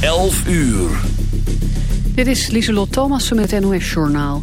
11 uur. Dit is Lieselot Thomassen met NOS Journaal.